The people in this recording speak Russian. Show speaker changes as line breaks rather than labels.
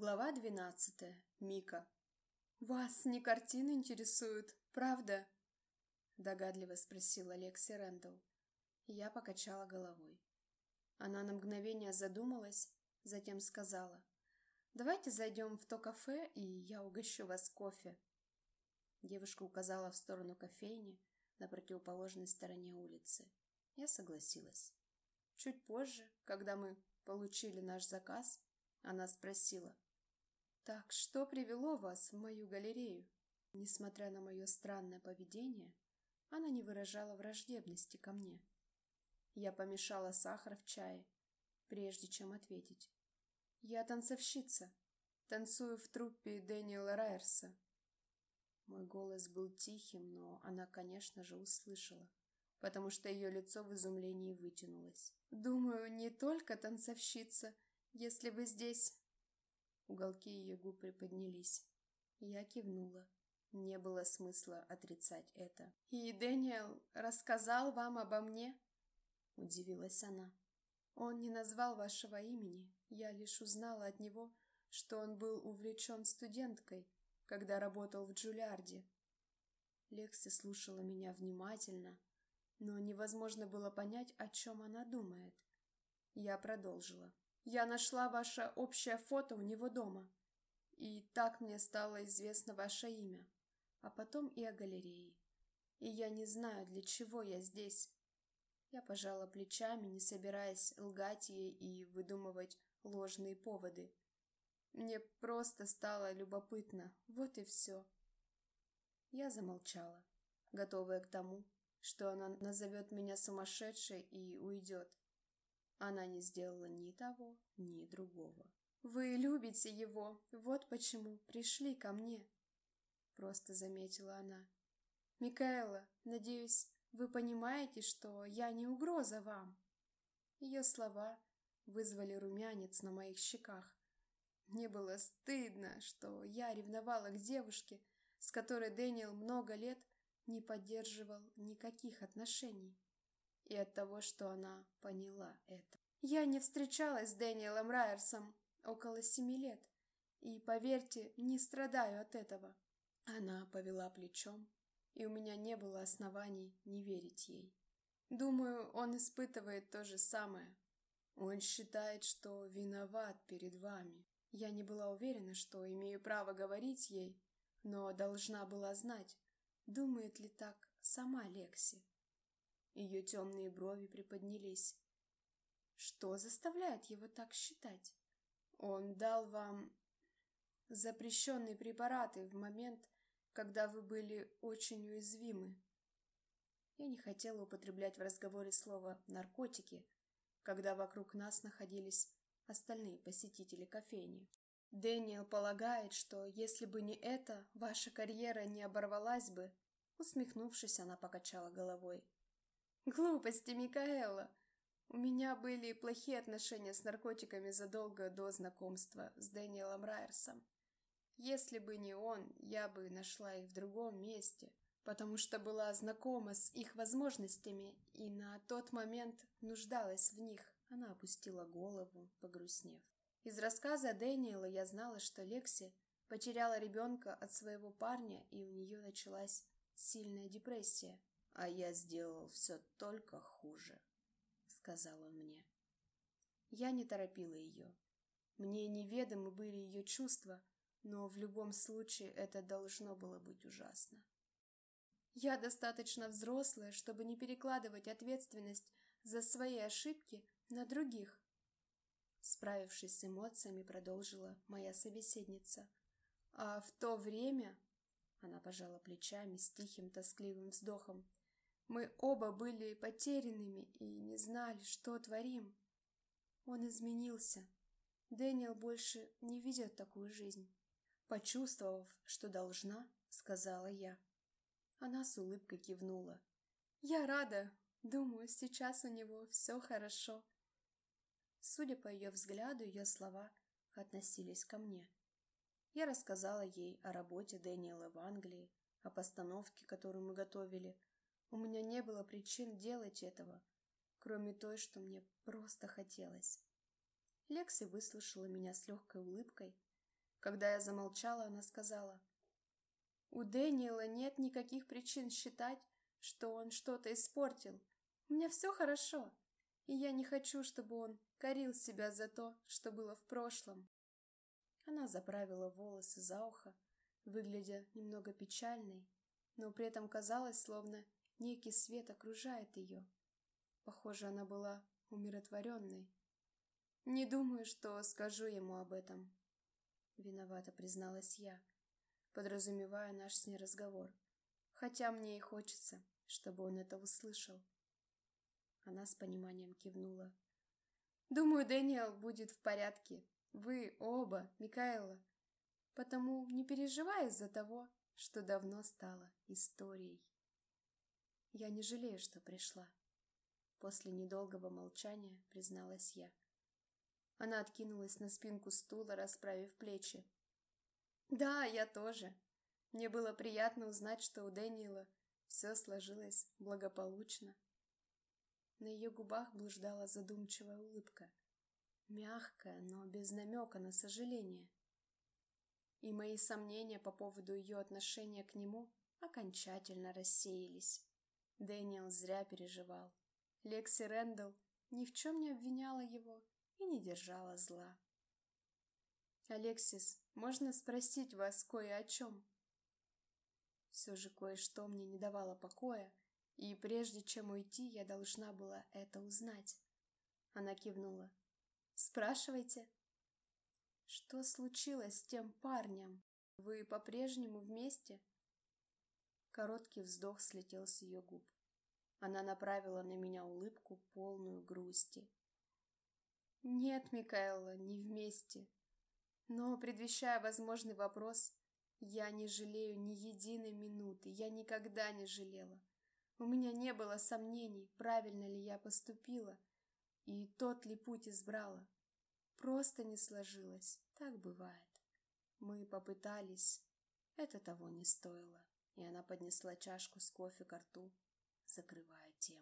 Глава двенадцатая. Мика. «Вас не картины интересуют, правда?» Догадливо спросила Лекси Рэндалл. Я покачала головой. Она на мгновение задумалась, затем сказала. «Давайте зайдем в то кафе, и я угощу вас кофе». Девушка указала в сторону кофейни на противоположной стороне улицы. Я согласилась. Чуть позже, когда мы получили наш заказ, она спросила. «Так, что привело вас в мою галерею?» Несмотря на мое странное поведение, она не выражала враждебности ко мне. Я помешала сахар в чае, прежде чем ответить. «Я танцовщица. Танцую в труппе Дэниела Райерса». Мой голос был тихим, но она, конечно же, услышала, потому что ее лицо в изумлении вытянулось. «Думаю, не только танцовщица», если вы здесь...» Уголки ее губ приподнялись. Я кивнула. Не было смысла отрицать это. «И Дэниел рассказал вам обо мне?» Удивилась она. «Он не назвал вашего имени. Я лишь узнала от него, что он был увлечен студенткой, когда работал в Джулиарде». Лекси слушала меня внимательно, но невозможно было понять, о чем она думает. Я продолжила. Я нашла ваше общее фото у него дома. И так мне стало известно ваше имя. А потом и о галерее. И я не знаю, для чего я здесь. Я пожала плечами, не собираясь лгать ей и выдумывать ложные поводы. Мне просто стало любопытно. Вот и все. Я замолчала, готовая к тому, что она назовет меня сумасшедшей и уйдет. Она не сделала ни того, ни другого. «Вы любите его, вот почему пришли ко мне», — просто заметила она. «Микаэла, надеюсь, вы понимаете, что я не угроза вам?» Ее слова вызвали румянец на моих щеках. Мне было стыдно, что я ревновала к девушке, с которой Дэниел много лет не поддерживал никаких отношений и от того, что она поняла это. Я не встречалась с Дэниелом Райерсом около семи лет, и, поверьте, не страдаю от этого. Она повела плечом, и у меня не было оснований не верить ей. Думаю, он испытывает то же самое. Он считает, что виноват перед вами. Я не была уверена, что имею право говорить ей, но должна была знать, думает ли так сама Лекси. Ее темные брови приподнялись. Что заставляет его так считать? Он дал вам запрещенные препараты в момент, когда вы были очень уязвимы. Я не хотела употреблять в разговоре слово «наркотики», когда вокруг нас находились остальные посетители кофейни. Дэниел полагает, что если бы не это, ваша карьера не оборвалась бы. Усмехнувшись, она покачала головой. Глупости, Микаэла. У меня были плохие отношения с наркотиками задолго до знакомства с Дэниелом Райерсом. Если бы не он, я бы нашла их в другом месте, потому что была знакома с их возможностями и на тот момент нуждалась в них. Она опустила голову, погрустнев. Из рассказа Дэниела я знала, что Лекси потеряла ребенка от своего парня, и у нее началась сильная депрессия. А я сделал все только хуже, сказал он мне. Я не торопила ее. Мне неведомы были ее чувства, но в любом случае это должно было быть ужасно. Я достаточно взрослая, чтобы не перекладывать ответственность за свои ошибки на других. Справившись с эмоциями, продолжила моя собеседница. А в то время... Она пожала плечами с тихим тоскливым вздохом. Мы оба были потерянными и не знали, что творим. Он изменился. Дэниел больше не ведет такую жизнь. Почувствовав, что должна, сказала я. Она с улыбкой кивнула. Я рада. Думаю, сейчас у него все хорошо. Судя по ее взгляду, ее слова относились ко мне. Я рассказала ей о работе Дэниела в Англии, о постановке, которую мы готовили, у меня не было причин делать этого, кроме той, что мне просто хотелось. Лекси выслушала меня с легкой улыбкой, Когда я замолчала, она сказала, «У Дэниела нет никаких причин считать, что он что-то испортил. У меня все хорошо, и я не хочу, чтобы он корил себя за то, что было в прошлом». Она заправила волосы за ухо, выглядя немного печальной, но при этом казалось, словно некий свет окружает ее. Похоже, она была умиротворенной. «Не думаю, что скажу ему об этом», — виновато призналась я, подразумевая наш с ней разговор, хотя мне и хочется, чтобы он это услышал. Она с пониманием кивнула. «Думаю, Дэниел будет в порядке. Вы оба, Микаэла. Потому не переживай из-за того, что давно стало историей. Я не жалею, что пришла. После недолгого молчания призналась я. Она откинулась на спинку стула, расправив плечи. Да, я тоже. Мне было приятно узнать, что у Дэниела все сложилось благополучно. На ее губах блуждала задумчивая улыбка. Мягкая, но без намека на сожаление. И мои сомнения по поводу ее отношения к нему окончательно рассеялись. Дэниел зря переживал. Лекси Рэндалл ни в чем не обвиняла его и не держала зла. «Алексис, можно спросить вас кое о чем?» Все же кое-что мне не давало покоя, и прежде чем уйти, я должна была это узнать. Она кивнула. «Спрашивайте». «Что случилось с тем парнем? Вы по-прежнему вместе?» Короткий вздох слетел с ее губ. Она направила на меня улыбку, полную грусти. «Нет, Микаэла, не вместе. Но, предвещая возможный вопрос, я не жалею ни единой минуты, я никогда не жалела. У меня не было сомнений, правильно ли я поступила и тот ли путь избрала. Просто не сложилось. Так бывает. Мы попытались. Это того не стоило. И она поднесла чашку с кофе к рту, закрывая тему.